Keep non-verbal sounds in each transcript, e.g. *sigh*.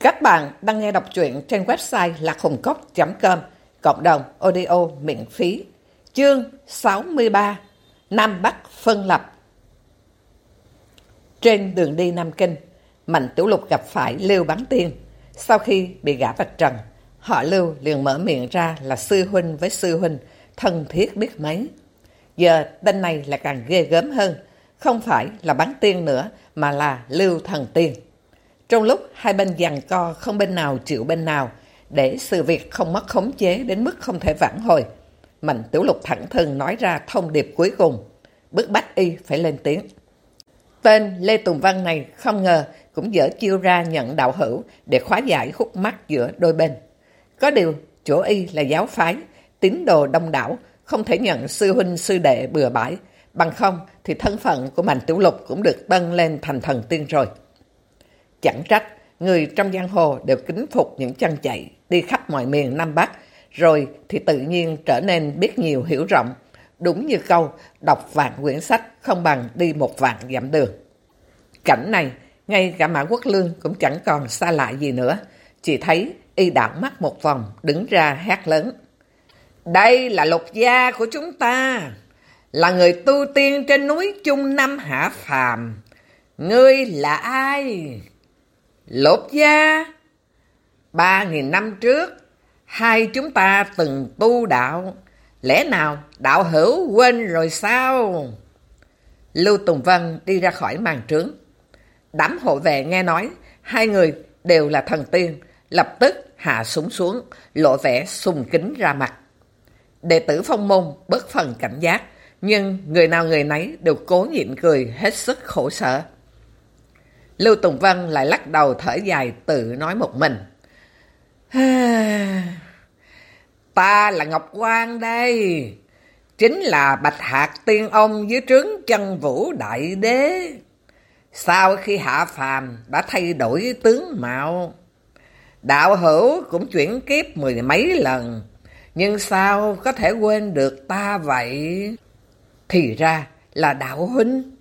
Các bạn đang nghe đọc truyện trên website lạchungcốc.com, cộng đồng audio miễn phí. Chương 63 Nam Bắc phân lập. Trên đường đi Nam Kinh Mạnh Tiểu Lục gặp phải Lưu Bán Tiên. Sau khi bị gã vạch trần Họ Lưu liền mở miệng ra là sư huynh với sư huynh thân thiết biết mấy. Giờ tên này là càng ghê gớm hơn Không phải là Bán Tiên nữa mà là Lưu Thần Tiên trong lúc hai bên giằng co không bên nào chịu bên nào, để sự việc không mất khống chế đến mức không thể vãn hồi. Mạnh Tiểu Lục thẳng thừng nói ra thông điệp cuối cùng, bức bách y phải lên tiếng. Tên Lê Tùng Văn này không ngờ cũng dở chiêu ra nhận đạo hữu để khóa giải khúc mắc giữa đôi bên. Có điều, chỗ y là giáo phái, tín đồ đông đảo, không thể nhận sư huynh sư đệ bừa bãi. Bằng không thì thân phận của Mạnh Tiểu Lục cũng được bân lên thành thần tiên rồi. Chẳng trách, người trong giang hồ đều kính phục những chân chạy đi khắp mọi miền Nam Bắc, rồi thì tự nhiên trở nên biết nhiều hiểu rộng. Đúng như câu, đọc vạn quyển sách không bằng đi một vạn dặm đường. Cảnh này, ngay cả Mã Quốc Lương cũng chẳng còn xa lạ gì nữa. Chỉ thấy y đảo mắt một vòng, đứng ra hát lớn. Đây là lục gia của chúng ta, là người tu tiên trên núi Trung Nam Hạ Phàm. Ngươi là ai? Lột gia! Ba nghìn năm trước, hai chúng ta từng tu đạo. Lẽ nào đạo hữu quên rồi sao? Lưu Tùng Vân đi ra khỏi màn trướng. Đám hộ vệ nghe nói, hai người đều là thần tiên, lập tức hạ súng xuống, lộ vẻ sùng kính ra mặt. Đệ tử phong môn bất phần cảnh giác, nhưng người nào người nấy đều cố nhịn cười hết sức khổ sở. Lưu Tùng Vân lại lắc đầu thở dài tự nói một mình. Ta là Ngọc Quang đây. Chính là Bạch Hạc Tiên Ông dưới trướng chân vũ đại đế. Sau khi hạ phàm đã thay đổi tướng mạo. Đạo hữu cũng chuyển kiếp mười mấy lần. Nhưng sao có thể quên được ta vậy? Thì ra là đạo huynh.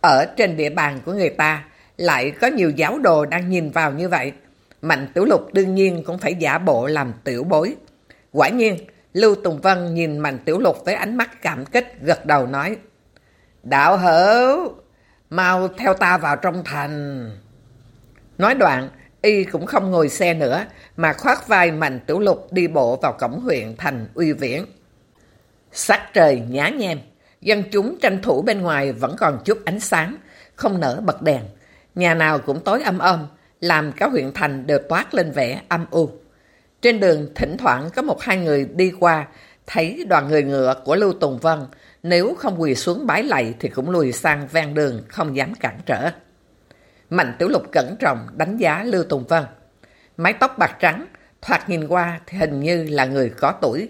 Ở trên địa bàn của người ta lại có nhiều giáo đồ đang nhìn vào như vậy. Mạnh Tiểu Lục đương nhiên cũng phải giả bộ làm tiểu bối. Quả nhiên, Lưu Tùng Vân nhìn Mạnh Tiểu Lục với ánh mắt cảm kích gật đầu nói Đạo hữu, mau theo ta vào trong thành. Nói đoạn, y cũng không ngồi xe nữa mà khoát vai Mạnh Tiểu Lục đi bộ vào cổng huyện thành uy viễn. Sắc trời nhá nhem, Dân chúng tranh thủ bên ngoài vẫn còn chút ánh sáng, không nở bật đèn. Nhà nào cũng tối âm âm, làm cả huyện thành đều toát lên vẻ âm u. Trên đường thỉnh thoảng có một hai người đi qua, thấy đoàn người ngựa của Lưu Tùng Vân, nếu không quỳ xuống bái lạy thì cũng lùi sang ven đường, không dám cản trở. Mạnh Tiểu Lục cẩn trọng đánh giá Lưu Tùng Vân. Mái tóc bạc trắng, thoạt nhìn qua thì hình như là người có tuổi.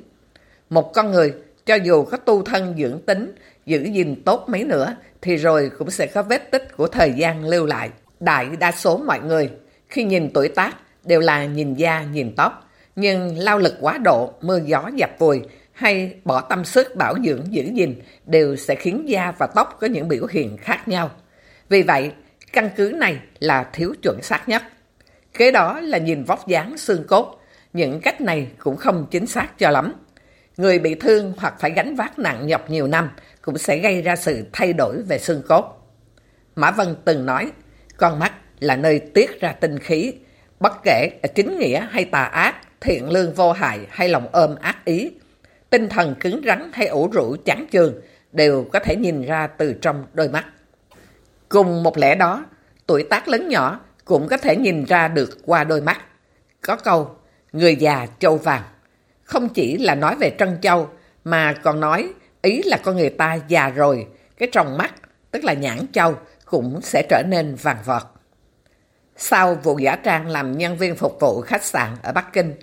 Một con người cho dù có tu thân dưỡng tính, giữ gìn tốt mấy nữa, thì rồi cũng sẽ có vết tích của thời gian lưu lại. Đại đa số mọi người, khi nhìn tuổi tác, đều là nhìn da, nhìn tóc. Nhưng lao lực quá độ, mưa gió dập vùi, hay bỏ tâm sức bảo dưỡng giữ gìn, đều sẽ khiến da và tóc có những biểu hiện khác nhau. Vì vậy, căn cứ này là thiếu chuẩn xác nhất. Kế đó là nhìn vóc dáng xương cốt. Những cách này cũng không chính xác cho lắm. Người bị thương hoặc phải gánh vác nặng nhọc nhiều năm cũng sẽ gây ra sự thay đổi về xương cốt. Mã Vân từng nói, con mắt là nơi tiết ra tinh khí, bất kể chính nghĩa hay tà ác, thiện lương vô hại hay lòng ôm ác ý. Tinh thần cứng rắn hay ủ rũ chán chường đều có thể nhìn ra từ trong đôi mắt. Cùng một lẽ đó, tuổi tác lớn nhỏ cũng có thể nhìn ra được qua đôi mắt. Có câu, người già châu vàng không chỉ là nói về Trân Châu, mà còn nói ý là con người ta già rồi, cái tròng mắt, tức là nhãn châu, cũng sẽ trở nên vàng vọt. Sau vụ giả trang làm nhân viên phục vụ khách sạn ở Bắc Kinh,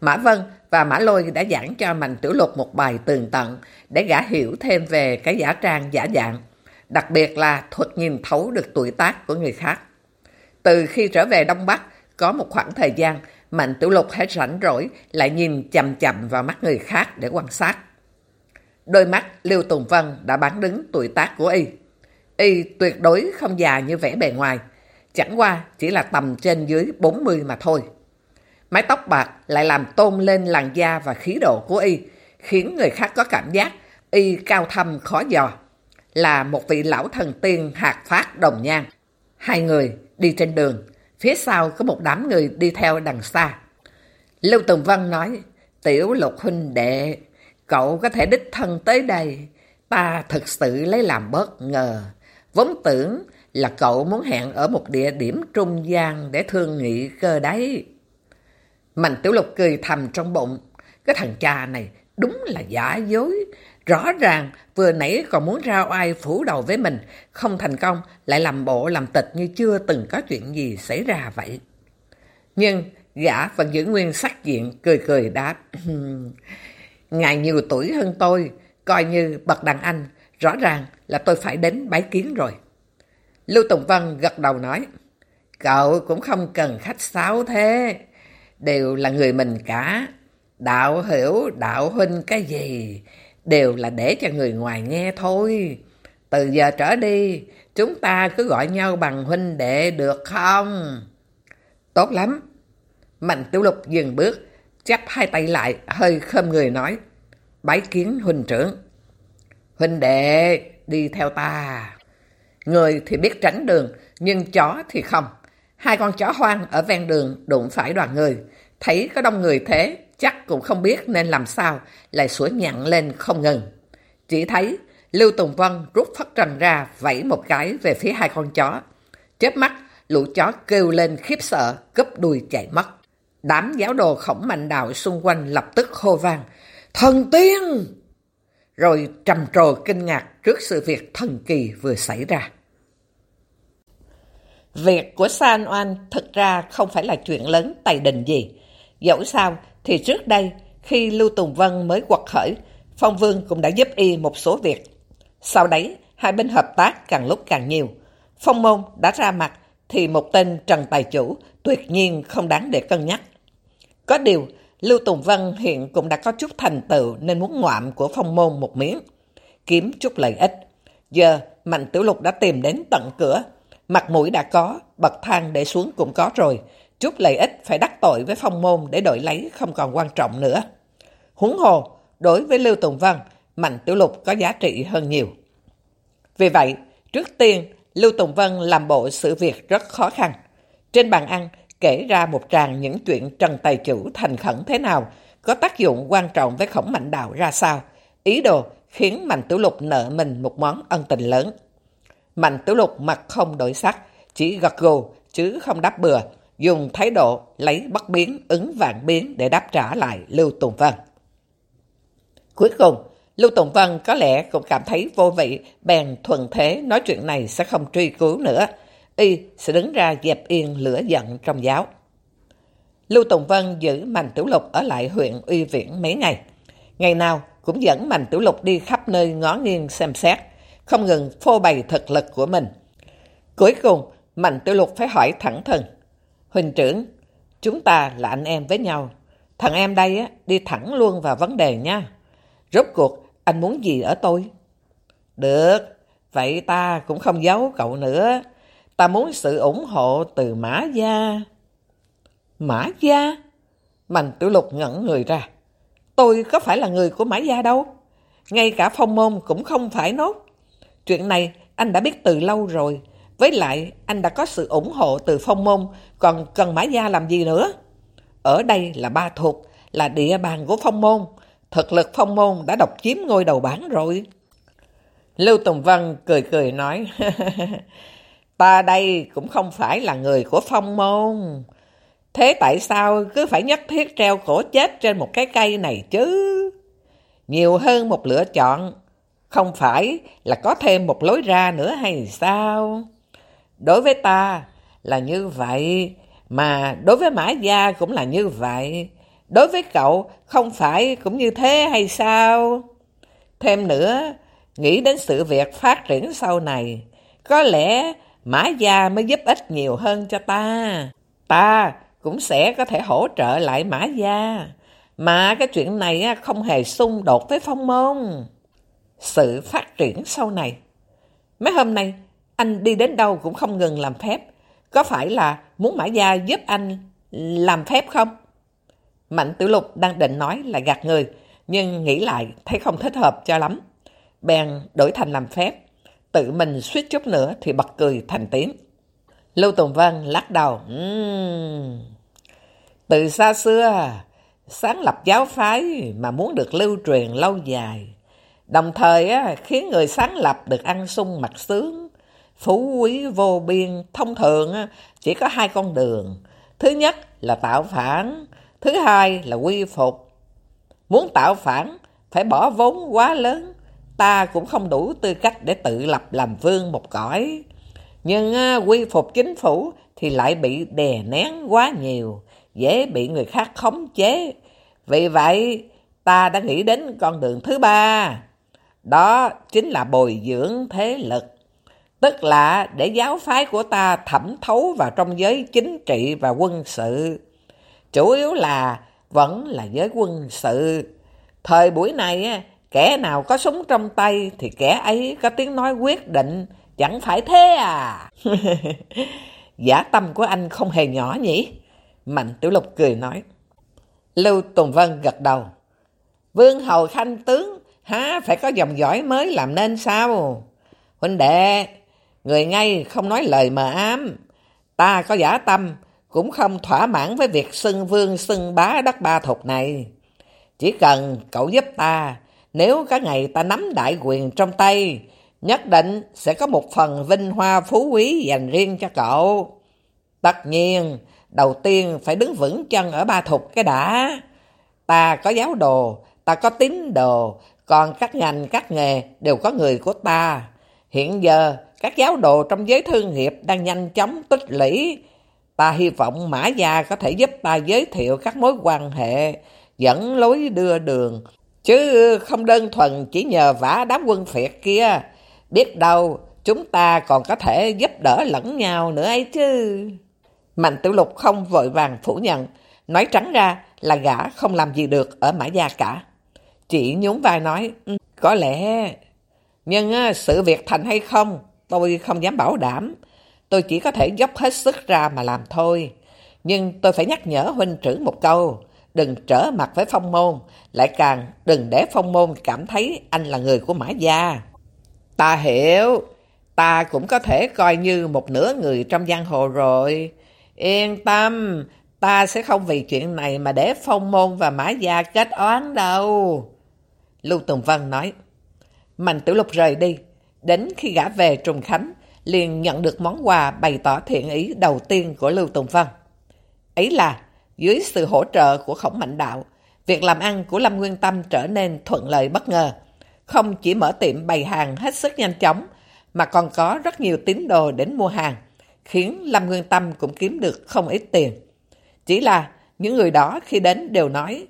Mã Vân và Mã Lôi đã giảng cho Mạnh Tiểu Lục một bài tường tận để gã hiểu thêm về cái giả trang giả dạng, đặc biệt là thuật nhìn thấu được tuổi tác của người khác. Từ khi trở về Đông Bắc, có một khoảng thời gian Mạnh Tiểu Lục hết rảnh rỗi, lại nhìn chầm chầm vào mắt người khác để quan sát. Đôi mắt Lưu Tùng Vân đã bán đứng tuổi tác của y. Y tuyệt đối không già như vẻ bề ngoài. chẳng qua chỉ là tầm trên dưới 40 mà thôi. Mái tóc bạc lại làm tôn lên làn da và khí độ của y, khiến người khác có cảm giác y cao thâm khó dò. Là một vị lão thần tiên hạt phát đồng nhang. Hai người đi trên đường, phía sau có một đám người đi theo đằng xa. Lưu Tùng Vân nói, tiểu lục huynh đệ, cậu có thể đích thân tới đây. Ta thực sự lấy làm bất ngờ. Vốn tưởng là cậu muốn hẹn ở một địa điểm trung gian để thương nghị cơ đấy. Mạnh tiểu lục cười thầm trong bụng. Cái thằng cha này đúng là giả dối. Rõ ràng vừa nãy còn muốn ra oai phủ đầu với mình. Không thành công lại làm bộ làm tịch như chưa từng có chuyện gì xảy ra vậy. Nhưng gã vẫn giữ nguyên sắc diện cười cười đáp. Ngài nhiều tuổi hơn tôi, coi như bậc đàn anh. Rõ ràng là tôi phải đến bái kiến rồi. Lưu Tùng Vân gật đầu nói. Cậu cũng không cần khách sáo thế đều là người mình cả. Đạo hiểu, đạo huynh cái gì, đều là để cho người ngoài nghe thôi. Từ giờ trở đi, chúng ta cứ gọi nhau bằng huynh đệ được không? Tốt lắm. Mạnh tiểu lục dừng bước, chắp hai tay lại, hơi khơm người nói. Bái kiến huynh trưởng. Huynh đệ, đi theo ta. Người thì biết tránh đường, nhưng chó thì không. Hai con chó hoang ở ven đường đụng phải đoàn người. Thấy có đông người thế, chắc cũng không biết nên làm sao, lại sủa nhặn lên không ngừng. Chỉ thấy Lưu Tùng Vân rút phát trần ra, vẫy một cái về phía hai con chó. Chớp mắt, lũ chó kêu lên khiếp sợ, cướp đuôi chạy mất. Đám giáo đồ khổng mạnh đạo xung quanh lập tức hô vang. Thần tiên! Rồi trầm trồ kinh ngạc trước sự việc thần kỳ vừa xảy ra. Việc của San Oan thực ra không phải là chuyện lớn tài đình gì. Dẫu sao thì trước đây khi Lưu Tùng Vân mới quật khởi, Phong Vương cũng đã giúp y một số việc. Sau đấy, hai bên hợp tác càng lúc càng nhiều. Phong Môn đã ra mặt thì một tên Trần Tài Chủ tuyệt nhiên không đáng để cân nhắc. Có điều, Lưu Tùng Vân hiện cũng đã có chút thành tựu nên muốn ngoạm của Phong Môn một miếng, kiếm chút lợi ích. Giờ, Mạnh Tiểu Lục đã tìm đến tận cửa Mặt mũi đã có, bậc thang để xuống cũng có rồi. Chút lợi ích phải đắc tội với phong môn để đổi lấy không còn quan trọng nữa. Huống hồ, đối với Lưu Tùng Vân Mạnh Tiểu Lục có giá trị hơn nhiều. Vì vậy, trước tiên, Lưu Tùng Vân làm bộ sự việc rất khó khăn. Trên bàn ăn, kể ra một tràng những chuyện Trần Tài Chủ thành khẩn thế nào, có tác dụng quan trọng với khổng mạnh đạo ra sao, ý đồ khiến Mạnh Tiểu Lục nợ mình một món ân tình lớn. Mạnh Tiểu Lục mặt không đổi sắc, chỉ gật gù chứ không đáp bừa, dùng thái độ lấy bất biến ứng vạn biến để đáp trả lại Lưu Tùng Vân. Cuối cùng, Lưu Tùng Vân có lẽ cũng cảm thấy vô vị, bèn thuần thế nói chuyện này sẽ không truy cứu nữa. Y sẽ đứng ra dẹp yên lửa giận trong giáo. Lưu Tùng Vân giữ Mạnh Tiểu Lục ở lại huyện Uy Viễn mấy ngày. Ngày nào cũng dẫn Mạnh Tiểu Lục đi khắp nơi ngó nghiêng xem xét, không ngừng phô bày thực lực của mình. Cuối cùng, Mạnh Tiểu Lục phải hỏi thẳng thừng. Huỳnh trưởng, chúng ta là anh em với nhau. Thằng em đây á, đi thẳng luôn vào vấn đề nha. Rốt cuộc, anh muốn gì ở tôi? Được, vậy ta cũng không giấu cậu nữa. Ta muốn sự ủng hộ từ Mã Gia. Mã Gia? Mạnh Tiểu Lục ngẩn người ra. Tôi có phải là người của Mã Gia đâu. Ngay cả phong môn cũng không phải nốt. Chuyện này anh đã biết từ lâu rồi. Với lại, anh đã có sự ủng hộ từ phong môn, còn cần Mã Gia làm gì nữa? Ở đây là ba thuộc, là địa bàn của phong môn. Thực lực phong môn đã độc chiếm ngôi đầu bảng rồi. Lưu Tùng Vân cười cười nói, *laughs* Ta đây cũng không phải là người của phong môn. Thế tại sao cứ phải nhất thiết treo cổ chết trên một cái cây này chứ? Nhiều hơn một lựa chọn không phải là có thêm một lối ra nữa hay sao? Đối với ta là như vậy, mà đối với Mã Gia cũng là như vậy. Đối với cậu không phải cũng như thế hay sao? Thêm nữa, nghĩ đến sự việc phát triển sau này, có lẽ Mã Gia mới giúp ích nhiều hơn cho ta. Ta cũng sẽ có thể hỗ trợ lại Mã Gia. Mà cái chuyện này không hề xung đột với phong môn sự phát triển sau này. Mấy hôm nay, anh đi đến đâu cũng không ngừng làm phép. có phải là muốn Mã Gia giúp anh làm phép không? Mạnh Tiểu Lục đang định nói là gạt người, nhưng nghĩ lại thấy không thích hợp cho lắm. Bèn đổi thành làm phép, tự mình suýt chút nữa thì bật cười thành tiếng. Lưu Tùng Vân lắc đầu. Uhm. Từ xa xưa, sáng lập giáo phái mà muốn được lưu truyền lâu dài. Đồng thời khiến người sáng lập được ăn sung mặc sướng. Phú quý vô biên, thông thường chỉ có hai con đường. Thứ nhất là tạo phản, thứ hai là quy phục. Muốn tạo phản, phải bỏ vốn quá lớn. Ta cũng không đủ tư cách để tự lập làm vương một cõi. Nhưng quy phục chính phủ thì lại bị đè nén quá nhiều, dễ bị người khác khống chế. Vì vậy, ta đã nghĩ đến con đường thứ ba. Đó chính là bồi dưỡng thế lực. Tức là để giáo phái của ta thẩm thấu vào trong giới chính trị và quân sự. Chủ yếu là vẫn là giới quân sự. Thời buổi này, kẻ nào có súng trong tay thì kẻ ấy có tiếng nói quyết định. Chẳng phải thế à? *laughs* Giả tâm của anh không hề nhỏ nhỉ? Mạnh Tiểu Lục cười nói. Lưu Tùng Vân gật đầu. Vương Hầu Khanh Tướng há phải có dòng dõi mới làm nên sao? Huynh đệ, người ngay không nói lời mờ ám. Ta có giả tâm, cũng không thỏa mãn với việc xưng vương xưng bá đất ba thục này. Chỉ cần cậu giúp ta, nếu có ngày ta nắm đại quyền trong tay, nhất định sẽ có một phần vinh hoa phú quý dành riêng cho cậu. Tất nhiên, đầu tiên phải đứng vững chân ở ba thục cái đã. Ta có giáo đồ, ta có tín đồ, còn các ngành, các nghề đều có người của ta. Hiện giờ, các giáo đồ trong giới thương nghiệp đang nhanh chóng tích lũy. Ta hy vọng Mã Gia có thể giúp ta giới thiệu các mối quan hệ, dẫn lối đưa đường, chứ không đơn thuần chỉ nhờ vả đám quân phiệt kia. Biết đâu, chúng ta còn có thể giúp đỡ lẫn nhau nữa ấy chứ. Mạnh Tiểu Lục không vội vàng phủ nhận, nói trắng ra là gã không làm gì được ở Mã Gia cả. Chỉ nhún vai nói, ừ, có lẽ, nhưng sự việc thành hay không, tôi không dám bảo đảm. Tôi chỉ có thể dốc hết sức ra mà làm thôi. Nhưng tôi phải nhắc nhở huynh trưởng một câu, đừng trở mặt với phong môn, lại càng đừng để phong môn cảm thấy anh là người của Mã Gia. Ta hiểu, ta cũng có thể coi như một nửa người trong giang hồ rồi. Yên tâm, ta sẽ không vì chuyện này mà để phong môn và Mã Gia kết oán đâu. Lưu Tùng Vân nói, Mạnh Tiểu Lục rời đi, đến khi gã về Trùng Khánh, liền nhận được món quà bày tỏ thiện ý đầu tiên của Lưu Tùng Văn. Ấy là, dưới sự hỗ trợ của khổng mạnh đạo, việc làm ăn của Lâm Nguyên Tâm trở nên thuận lợi bất ngờ. Không chỉ mở tiệm bày hàng hết sức nhanh chóng, mà còn có rất nhiều tín đồ đến mua hàng, khiến Lâm Nguyên Tâm cũng kiếm được không ít tiền. Chỉ là những người đó khi đến đều nói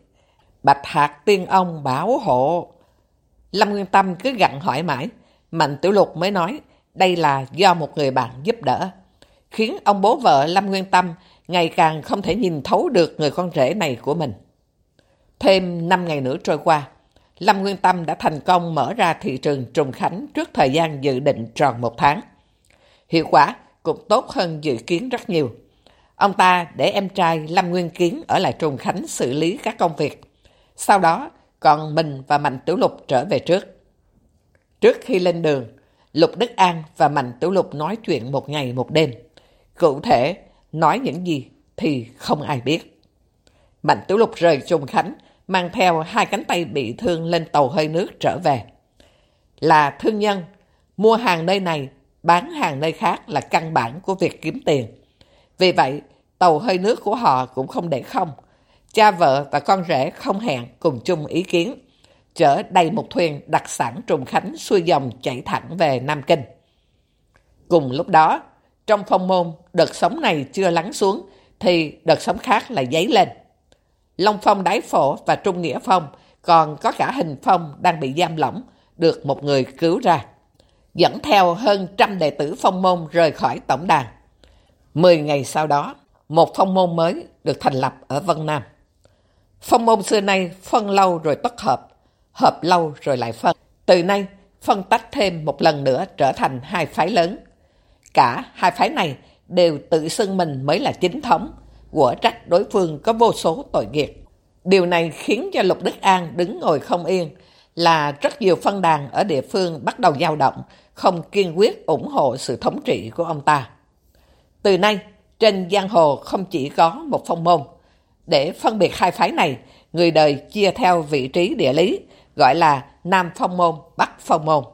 Bạch Hạc Tiên Ông bảo hộ. Lâm Nguyên Tâm cứ gặn hỏi mãi, Mạnh Tiểu Lục mới nói đây là do một người bạn giúp đỡ, khiến ông bố vợ Lâm Nguyên Tâm ngày càng không thể nhìn thấu được người con rể này của mình. Thêm 5 ngày nữa trôi qua, Lâm Nguyên Tâm đã thành công mở ra thị trường Trùng Khánh trước thời gian dự định tròn một tháng. Hiệu quả cũng tốt hơn dự kiến rất nhiều. Ông ta để em trai Lâm Nguyên Kiến ở lại Trùng Khánh xử lý các công việc. Sau đó, còn mình và Mạnh Tiểu Lục trở về trước. Trước khi lên đường, Lục Đức An và Mạnh Tiểu Lục nói chuyện một ngày một đêm. Cụ thể, nói những gì thì không ai biết. Mạnh Tiểu Lục rời Trùng Khánh, mang theo hai cánh tay bị thương lên tàu hơi nước trở về. Là thương nhân, mua hàng nơi này, bán hàng nơi khác là căn bản của việc kiếm tiền. Vì vậy, tàu hơi nước của họ cũng không để không. Cha vợ và con rể không hẹn cùng chung ý kiến chở đầy một thuyền đặc sản Trùng Khánh xuôi dòng chạy thẳng về Nam Kinh. Cùng lúc đó, trong phong môn, đợt sóng này chưa lắng xuống, thì đợt sóng khác lại dấy lên. Long Phong Đái Phổ và Trung Nghĩa Phong còn có cả Hình Phong đang bị giam lỏng, được một người cứu ra. Dẫn theo hơn trăm đệ tử phong môn rời khỏi tổng đàn. Mười ngày sau đó, một phong môn mới được thành lập ở Vân Nam. Phong môn xưa nay phân lâu rồi tất hợp, hợp lâu rồi lại phân. Từ nay, phân tách thêm một lần nữa trở thành hai phái lớn. Cả hai phái này đều tự xưng mình mới là chính thống, của trách đối phương có vô số tội nghiệp. Điều này khiến cho Lục Đức An đứng ngồi không yên, là rất nhiều phân đàn ở địa phương bắt đầu dao động, không kiên quyết ủng hộ sự thống trị của ông ta. Từ nay, trên giang hồ không chỉ có một phong môn. Để phân biệt hai phái này, người đời chia theo vị trí địa lý, gọi là Nam Phong Môn, Bắc Phong Môn.